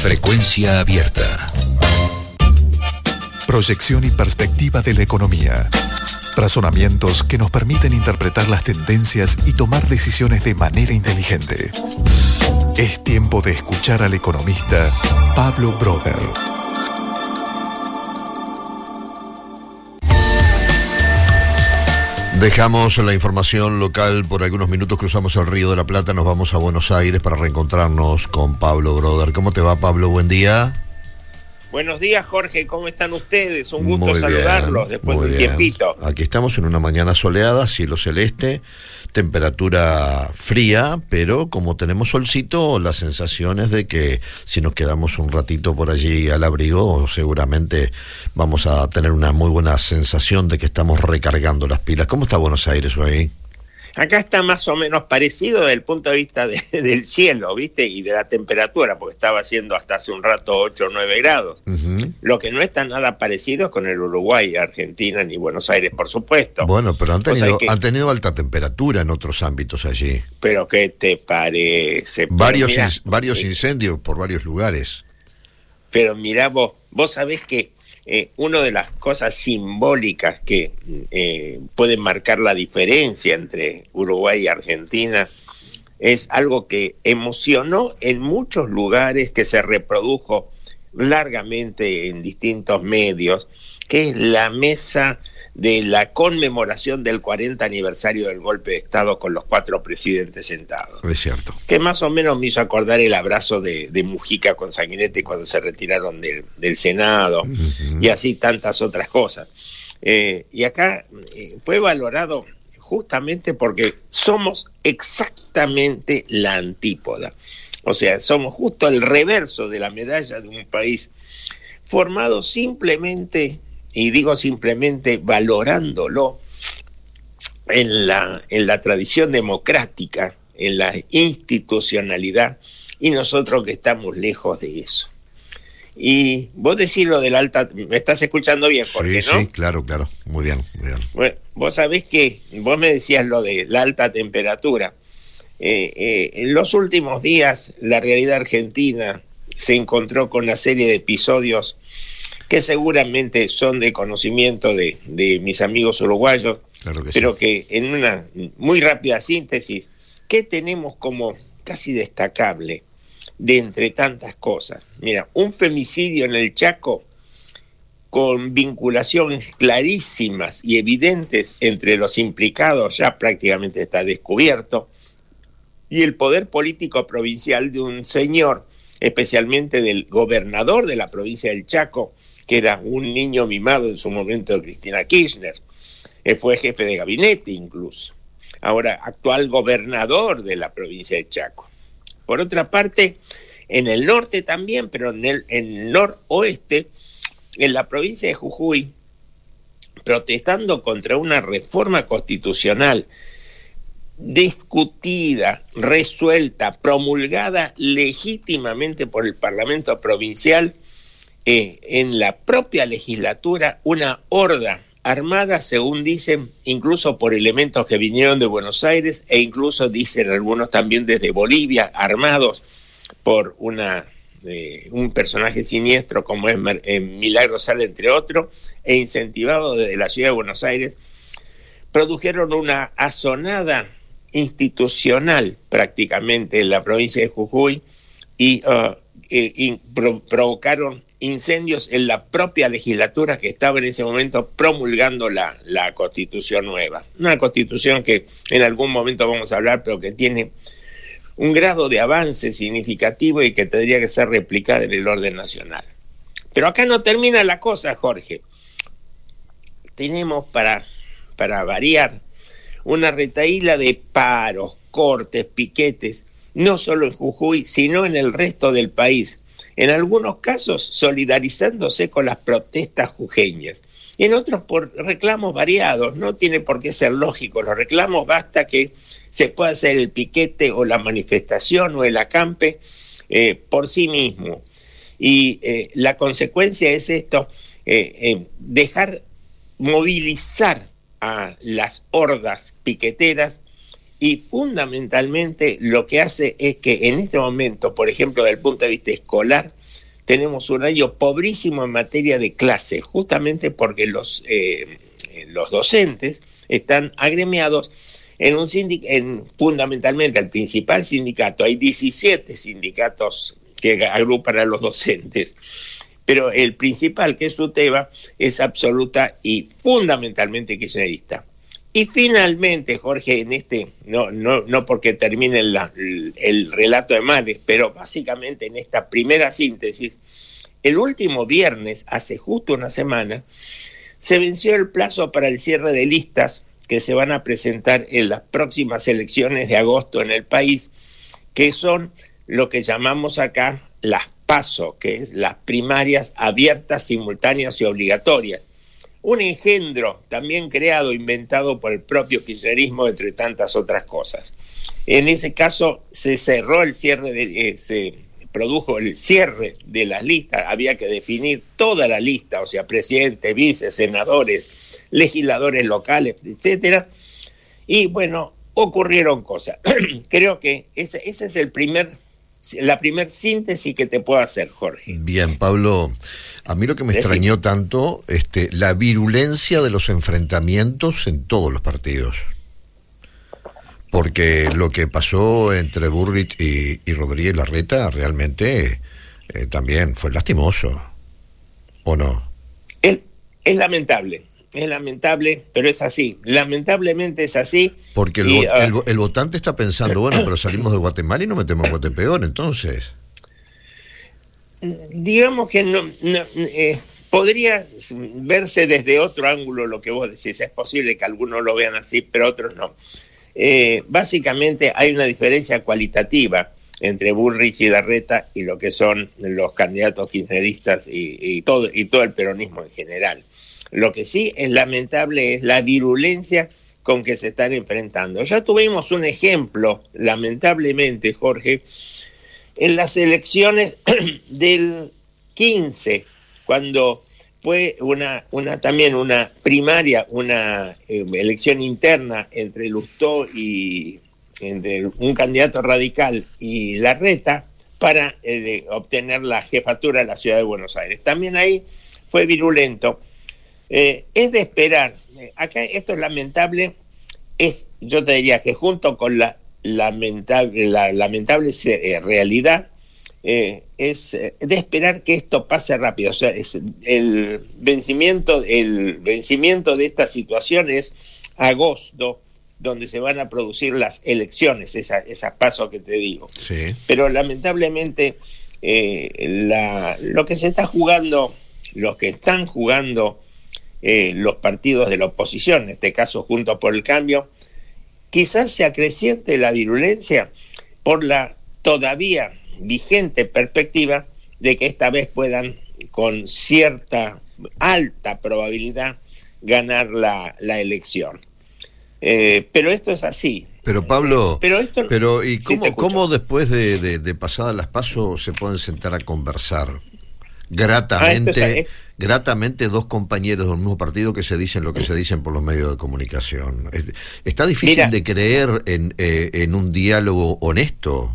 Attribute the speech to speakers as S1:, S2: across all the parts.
S1: Frecuencia abierta.
S2: Proyección y perspectiva de la economía. Razonamientos que nos permiten interpretar las tendencias y tomar decisiones de manera inteligente. Es tiempo de escuchar al economista Pablo Broder.
S3: Dejamos la información local por algunos minutos, cruzamos el Río de la Plata, nos vamos a Buenos Aires para reencontrarnos con Pablo Broder. ¿Cómo te va, Pablo? Buen día.
S4: Buenos días, Jorge. ¿Cómo están ustedes? Un gusto saludarlos después de un tiempito.
S3: Aquí estamos en una mañana soleada, cielo celeste, temperatura fría, pero como tenemos solcito, la sensación es de que si nos quedamos un ratito por allí al abrigo, seguramente vamos a tener una muy buena sensación de que estamos recargando las pilas. ¿Cómo está Buenos Aires hoy?
S4: Acá está más o menos parecido desde el punto de vista del cielo, ¿viste? Y de la temperatura, porque estaba haciendo hasta hace un rato 8 o 9 grados. Lo que no está nada parecido con el Uruguay, Argentina ni Buenos Aires, por supuesto.
S3: Bueno, pero han tenido, han tenido alta temperatura en otros ámbitos allí.
S4: Pero ¿qué te parece?
S3: varios, varios incendios por varios lugares.
S4: Pero mira vos, vos sabés que eh, una de las cosas simbólicas que eh, pueden marcar la diferencia entre Uruguay y Argentina es algo que emocionó en muchos lugares, que se reprodujo largamente en distintos medios, que es la mesa de la conmemoración del 40 aniversario del golpe de Estado con los cuatro presidentes sentados.
S3: Es cierto.
S4: Que más o menos me hizo acordar el abrazo de, Mujica con Sanguinetti cuando se retiraron del, Senado y así tantas otras cosas. Eh, y acá eh, fue valorado justamente porque somos exactamente la antípoda. O sea, somos justo el reverso de la medalla de un país formado simplemente y digo simplemente valorándolo en la, en la tradición democrática, en la institucionalidad, y nosotros que estamos lejos de eso. Y vos decís lo del alta, me estás escuchando bien, Jorge,
S3: sí,
S4: ¿no?
S3: Sí, claro, claro, muy bien, muy bien.
S4: Bueno, vos sabés que vos me decías lo de la alta temperatura. Eh, eh, en los últimos días, la realidad argentina se encontró con una serie de episodios que seguramente son de conocimiento de, mis amigos uruguayos, pero que en una muy rápida síntesis, ¿qué tenemos como casi destacable de entre tantas cosas? Mira, un femicidio en el Chaco con vinculaciones clarísimas y evidentes entre los implicados, ya prácticamente está descubierto, y el poder político provincial de un señor, especialmente del gobernador de la provincia del Chaco, que era un niño mimado en su momento de Cristina Kirchner. Él fue jefe de gabinete incluso. Ahora, actual gobernador de la provincia de Chaco. Por otra parte, en el norte también, pero en el, en el noroeste, en la provincia de Jujuy, protestando contra una reforma constitucional discutida, resuelta, promulgada legítimamente por el Parlamento Provincial, eh, en la propia legislatura una horda armada, según dicen, incluso por elementos que vinieron de Buenos Aires e incluso dicen algunos también desde Bolivia, armados por una eh, un personaje siniestro como es eh, Milagro Sala, entre otros, e incentivado desde la ciudad de Buenos Aires, produjeron una azonada institucional prácticamente en la provincia de Jujuy y, uh, provocaron incendios en la propia legislatura que estaba en ese momento promulgando la, la constitución nueva. Una constitución que en algún momento vamos a hablar, pero que tiene un grado de avance significativo y que tendría que ser replicada en el orden nacional. Pero acá no termina la cosa, Jorge. Tenemos para, para variar una retaíla de paros, cortes, piquetes, no solo en Jujuy, sino en el resto del país. En algunos casos solidarizándose con las protestas jujeñas, en otros por reclamos variados, no tiene por qué ser lógico, los reclamos basta que se pueda hacer el piquete o la manifestación o el acampe eh, por sí mismo. Y eh, la consecuencia es esto, eh, dejar movilizar a las hordas piqueteras y fundamentalmente lo que hace es que en este momento, por ejemplo, desde el punto de vista escolar, tenemos un año pobrísimo en materia de clase, justamente porque los, eh, los docentes están agremiados en un en fundamentalmente el principal sindicato, hay 17 sindicatos que agrupan a los docentes, pero el principal, que es UTEBA, es absoluta y fundamentalmente kirchnerista. Y finalmente, Jorge, en este, no, no, no porque termine el, relato de Males, pero básicamente en esta primera síntesis, el último viernes, hace justo una semana, se venció el plazo para el cierre de listas que se van a presentar en las próximas elecciones de agosto en el país, que son lo que llamamos acá las PASO, que es las primarias abiertas, simultáneas y obligatorias un engendro también creado, inventado por el propio kirchnerismo, entre tantas otras cosas. En ese caso se cerró el cierre, de, eh, se produjo el cierre de la lista, había que definir toda la lista, o sea, presidente, vice, senadores, legisladores locales, etcétera. Y bueno, ocurrieron cosas. Creo que ese, ese es el primer la primer síntesis que te puedo hacer, Jorge.
S3: Bien, Pablo, a mí lo que me extrañó tanto, este, la virulencia de los enfrentamientos en todos los partidos. Porque lo que pasó entre Burrich y, Rodríguez Larreta realmente eh, también fue lastimoso, ¿o no?
S4: es lamentable es lamentable, pero es así. Lamentablemente es así.
S3: Porque el, ah, el, votante está pensando, bueno, pero salimos de Guatemala y no metemos Guatepeor, entonces.
S4: Digamos que no, eh, podría verse desde otro ángulo lo que vos decís. Es posible que algunos lo vean así, pero otros no. Eh, básicamente hay una diferencia cualitativa entre Bullrich y Darreta y lo que son los candidatos kirchneristas y, todo, y todo el peronismo en general. Lo que sí es lamentable es la virulencia con que se están enfrentando. Ya tuvimos un ejemplo, lamentablemente, Jorge, en las elecciones del 15, cuando fue una, una también una primaria, una eh, elección interna entre Lustó y entre un candidato radical y Larreta para eh, obtener la jefatura de la ciudad de Buenos Aires. También ahí fue virulento eh, es de esperar. Eh, acá esto es lamentable. Es, yo te diría que junto con la lamentable, la lamentable realidad, es de esperar que esto pase rápido. O sea, el vencimiento, el vencimiento de esta situación es agosto, donde se van a producir las elecciones, esa, paso que te digo. Pero lamentablemente la, lo que se está jugando, los que están jugando eh, los partidos de la oposición, en este caso Juntos por el Cambio, quizás se acreciente la virulencia por la todavía vigente perspectiva de que esta vez puedan con cierta alta probabilidad ganar la, elección. Eh, pero esto es así.
S3: Pero Pablo, pero, esto, pero ¿y cómo, cómo después de, de, pasadas las pasos se pueden sentar a conversar gratamente? Ah, gratamente dos compañeros del mismo partido que se dicen lo que se dicen por los medios de comunicación. ¿Está difícil de creer en, eh, en, un diálogo honesto?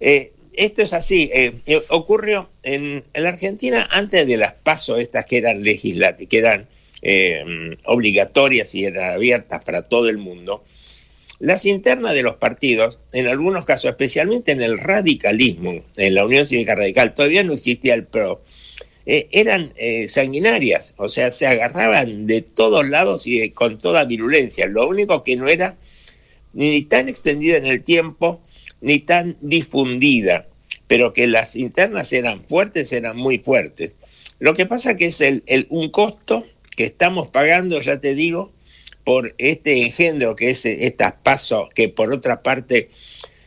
S4: Eh, esto es así. Eh, ocurrió en, la Argentina antes de las pasos estas que eran legislativas, que eran obligatorias y eran abiertas para todo el mundo. Las internas de los partidos, en algunos casos, especialmente en el radicalismo, en la Unión Cívica Radical, todavía no existía el PRO, eh, eran eh, sanguinarias, o sea, se agarraban de todos lados y con toda virulencia. Lo único que no era ni tan extendida en el tiempo, ni tan difundida, pero que las internas eran fuertes, eran muy fuertes. Lo que pasa que es el, un costo que estamos pagando, ya te digo, por este engendro que es estas pasos, que por otra parte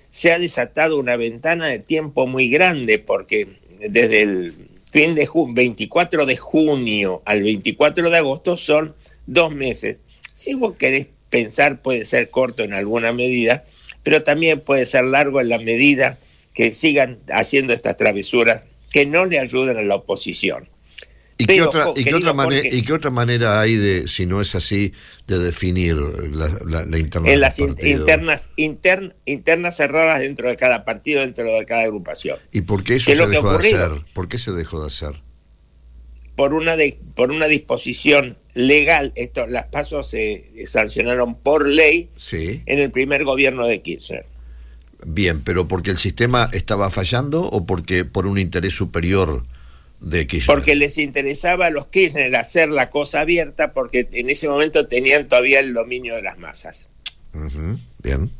S4: se ha desatado una ventana de tiempo muy grande, porque desde el fin de 24 de junio al 24 de agosto son dos meses. Si vos querés pensar, puede ser corto en alguna medida, pero también puede ser largo en la medida que sigan haciendo estas travesuras que no le ayudan a la oposición.
S3: ¿Y, qué otra, y, qué otra manera, ¿Y qué otra manera hay de, si no es así, de definir la, la, interna?
S4: En las internas, internas cerradas dentro de cada partido, dentro de cada agrupación.
S3: ¿Y por qué eso se dejó de hacer? ¿Por qué se dejó de hacer?
S4: Por una, de, por una disposición legal, esto, las pasos se sancionaron por ley
S3: sí.
S4: en el primer gobierno de Kirchner.
S3: Bien, pero porque el sistema estaba fallando o porque por un interés superior de Kirchner.
S4: Porque les interesaba a los Kirchner hacer la cosa abierta porque en ese momento tenían todavía el dominio de las masas.
S3: Bien.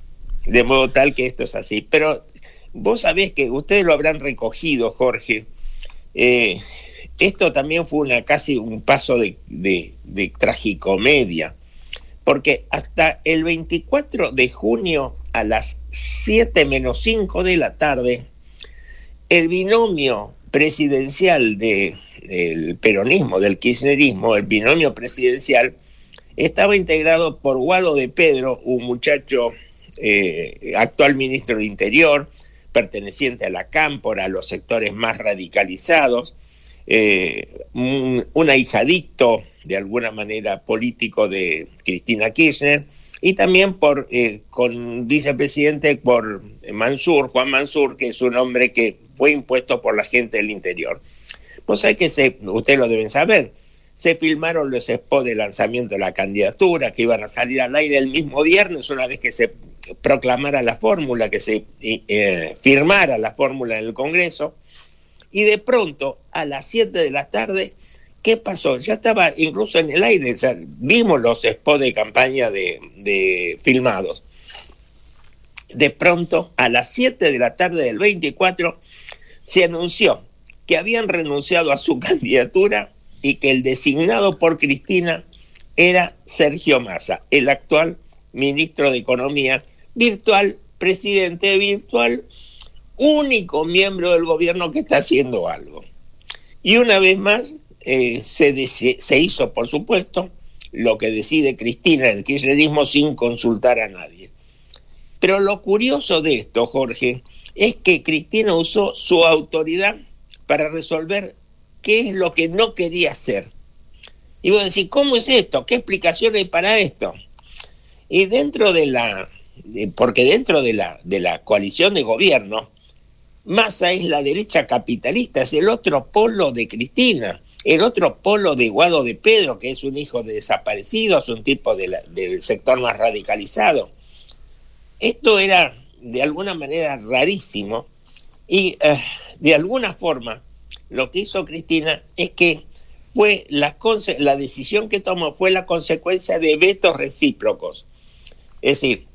S4: De modo tal que esto es así. Pero vos sabés que ustedes lo habrán recogido, Jorge. Eh, esto también fue una casi un paso de, de, de tragicomedia porque hasta el 24 de junio a las 7 menos 5 de la tarde, el binomio presidencial de, del peronismo, del kirchnerismo, el binomio presidencial, estaba integrado por Guado de Pedro, un muchacho eh, actual ministro del Interior, perteneciente a la Cámpora, a los sectores más radicalizados, eh, un, un, ahijadito de alguna manera político de Cristina Kirchner y también por eh, con vicepresidente por Mansur, Juan Mansur, que es un hombre que fue impuesto por la gente del interior. Pues hay que se, ustedes lo deben saber, se filmaron los spots de lanzamiento de la candidatura que iban a salir al aire el mismo viernes una vez que se proclamara la fórmula, que se eh, firmara la fórmula en el Congreso y de pronto a las 7 de la tarde, ¿qué pasó? Ya estaba incluso en el aire, sea, vimos los spots de campaña de filmados. De pronto, a las 7 de la tarde del 24, se anunció que habían renunciado a su candidatura y que el designado por Cristina era Sergio Massa, el actual ministro de Economía, virtual, presidente virtual único miembro del gobierno que está haciendo algo. Y una vez más eh, se, se hizo, por supuesto, lo que decide Cristina el kirchnerismo sin consultar a nadie. Pero lo curioso de esto, Jorge, es que Cristina usó su autoridad para resolver qué es lo que no quería hacer. Y vos decís, ¿cómo es esto? ¿Qué explicación hay para esto? Y dentro de la, porque dentro de la, de la coalición de gobierno, Massa es la derecha capitalista, es el otro polo de Cristina, el otro polo de Guado de Pedro, que es un hijo de desaparecidos, un tipo del sector más radicalizado. Esto era de alguna manera rarísimo y uh, de alguna forma lo que hizo Cristina es que fue la, la decisión que tomó fue la consecuencia de vetos recíprocos. Es decir,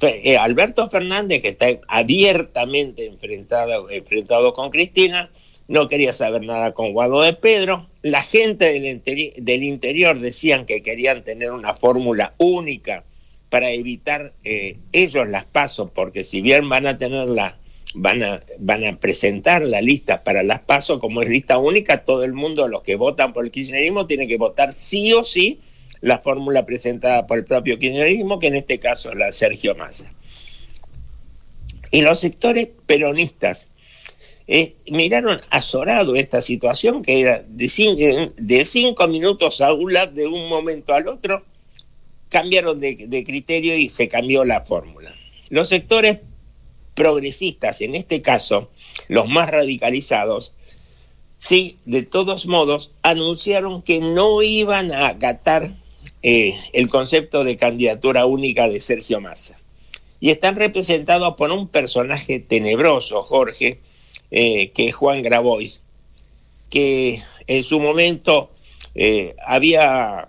S4: eh, Alberto Fernández, que está abiertamente enfrentado, enfrentado con Cristina, no quería saber nada con Guado de Pedro. La gente del, interi del interior decían que querían tener una fórmula única para evitar ellos las pasos, porque si bien van a tenerla, van a, presentar la lista para las pasos como es lista única, todo el mundo, los que votan por el kirchnerismo, tienen que votar sí o sí la fórmula presentada por el propio kirchnerismo, que en este caso la Sergio Massa. Y los sectores peronistas eh, miraron azorado esta situación, que era de, cinco, de cinco minutos a un lado, de un momento al otro, cambiaron de, de criterio y se cambió la fórmula. Los sectores progresistas, en este caso los más radicalizados, sí, de todos modos, anunciaron que no iban a acatar eh, el concepto de candidatura única de Sergio Massa. Y están representados por un personaje tenebroso, Jorge, eh, que Juan Grabois, que en su momento eh, había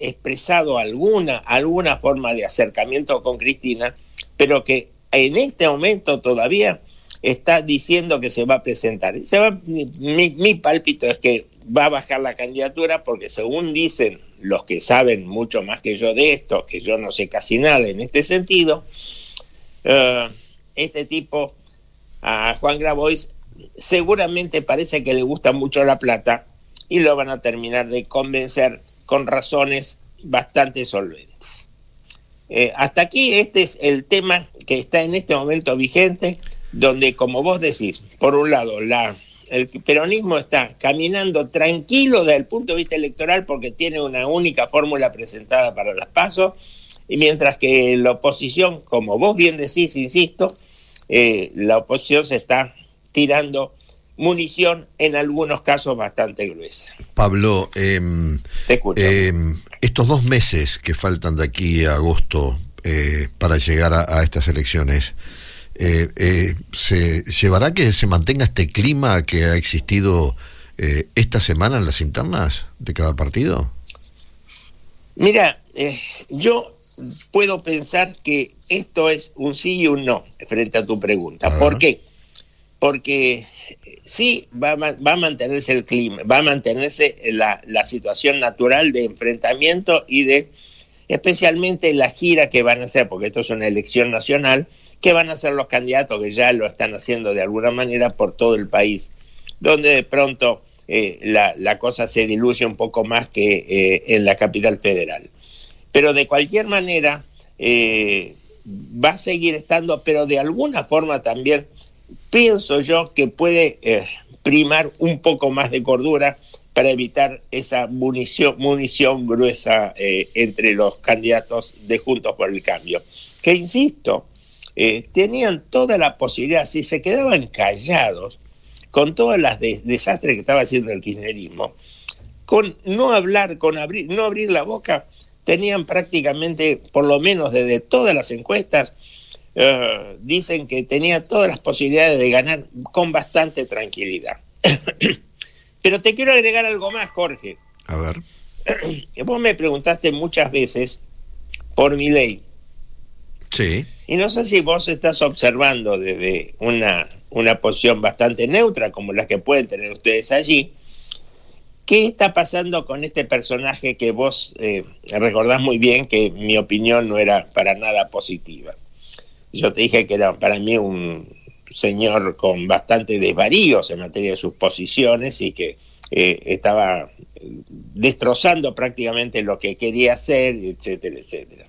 S4: expresado alguna, alguna forma de acercamiento con Cristina, pero que en este momento todavía está diciendo que se va a presentar. Se va, mi, mi pálpito es que va a bajar la candidatura porque según dicen los que saben mucho más que yo de esto, que yo no sé casi nada en este sentido, uh, este tipo, a Juan Grabois, seguramente parece que le gusta mucho la plata y lo van a terminar de convencer con razones bastante solventes. Eh, hasta aquí este es el tema que está en este momento vigente, donde, como vos decís, por un lado, la el peronismo está caminando tranquilo desde el punto de vista electoral porque tiene una única fórmula presentada para las pasos, y mientras que la oposición, como vos bien decís, insisto, eh, la oposición se está tirando munición en algunos casos bastante gruesa.
S3: Pablo, em, em, estos dos meses que faltan de aquí a agosto eh, para llegar a estas elecciones, eh, eh, ¿se llevará que se mantenga este clima que ha existido esta semana en las internas de cada partido?
S4: Mira, yo puedo pensar que esto es un sí y un no frente a tu pregunta. ¿Por qué? Porque sí va a, mantenerse el clima, va a mantenerse la, situación natural de enfrentamiento y de especialmente la gira que van a hacer, porque esto es una elección nacional, que van a hacer los candidatos que ya lo están haciendo de alguna manera por todo el país, donde de pronto eh, la, la, cosa se diluye un poco más que eh, en la capital federal. Pero de cualquier manera eh, va a seguir estando, pero de alguna forma también pienso yo que puede eh, primar un poco más de cordura para evitar esa munición, munición gruesa eh, entre los candidatos de Juntos por el Cambio. Que insisto, eh, tenían toda la posibilidad, si se quedaban callados con todas las de desastres que estaba haciendo el kirchnerismo, con no hablar, con abrir, no abrir la boca, tenían prácticamente, por lo menos desde todas las encuestas, uh, dicen que tenía todas las posibilidades de ganar con bastante tranquilidad. Pero te quiero agregar algo más, Jorge.
S3: A ver.
S4: Vos me preguntaste muchas veces por mi ley.
S3: Sí.
S4: Y no sé si vos estás observando desde una, una posición bastante neutra, como la que pueden tener ustedes allí, ¿qué está pasando con este personaje que vos eh, recordás muy bien que mi opinión no era para nada positiva? Yo te dije que era para mí un, señor con bastante desvaríos en materia de sus posiciones y que eh, estaba destrozando prácticamente lo que quería hacer, etcétera, etcétera.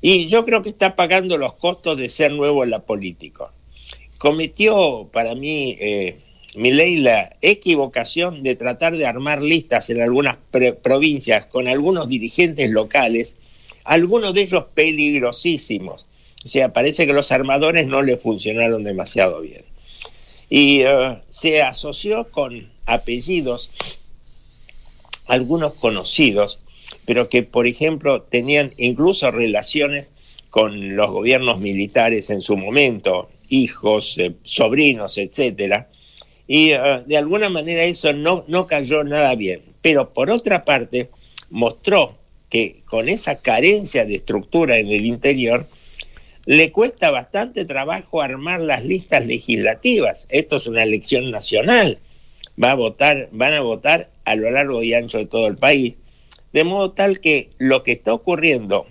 S4: Y yo creo que está pagando los costos de ser nuevo en la política. Cometió para mí eh, mi ley la equivocación de tratar de armar listas en algunas provincias con algunos dirigentes locales, algunos de ellos peligrosísimos o sea, parece que los armadores no le funcionaron demasiado bien. Y uh, se asoció con apellidos, algunos conocidos, pero que, por ejemplo, tenían incluso relaciones con los gobiernos militares en su momento, hijos, eh, sobrinos, etcétera. Y uh, de alguna manera eso no, no cayó nada bien. Pero por otra parte, mostró que con esa carencia de estructura en el interior, le cuesta bastante trabajo armar las listas legislativas. Esto es una elección nacional. Va a votar, van a votar a lo largo y ancho de todo el país. De modo tal que lo que está ocurriendo,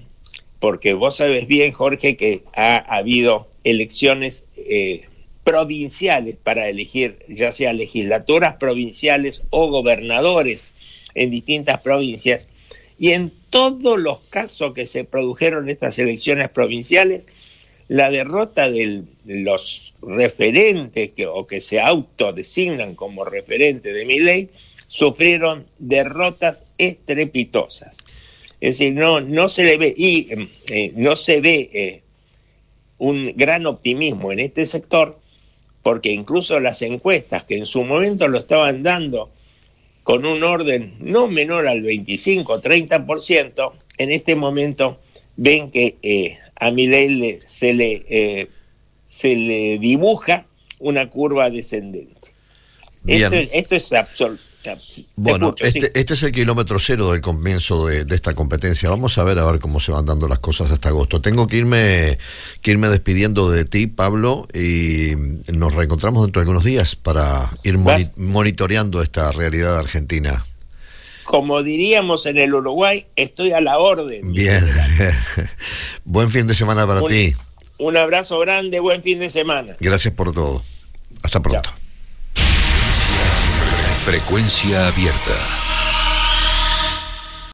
S4: porque vos sabes bien, Jorge, que ha habido elecciones eh, provinciales para elegir ya sea legislaturas provinciales o gobernadores en distintas provincias, y en todos los casos que se produjeron estas elecciones provinciales, la derrota de los referentes que, o que se autodesignan como referente de mi ley sufrieron derrotas estrepitosas. Es decir, no, no se le ve, y eh, no se ve eh, un gran optimismo en este sector, porque incluso las encuestas que en su momento lo estaban dando con un orden no menor al 25-30%, en este momento ven que eh, a Milei se le, eh, se le dibuja una curva descendente. Esto, esto, es absoluto.
S3: Bueno, escucho, este, sí. este, es el kilómetro cero del comienzo de, de, esta competencia. Vamos a ver a ver cómo se van dando las cosas hasta agosto. Tengo que irme, que irme despidiendo de ti, Pablo, y nos reencontramos dentro de algunos días para ir moni monitoreando esta realidad argentina
S4: como diríamos en el Uruguay, estoy a la orden.
S3: Bien. buen fin de semana para
S4: un,
S3: ti.
S4: Un abrazo grande, buen fin de semana.
S3: Gracias por todo. Hasta pronto.
S1: Chao. Frecuencia abierta.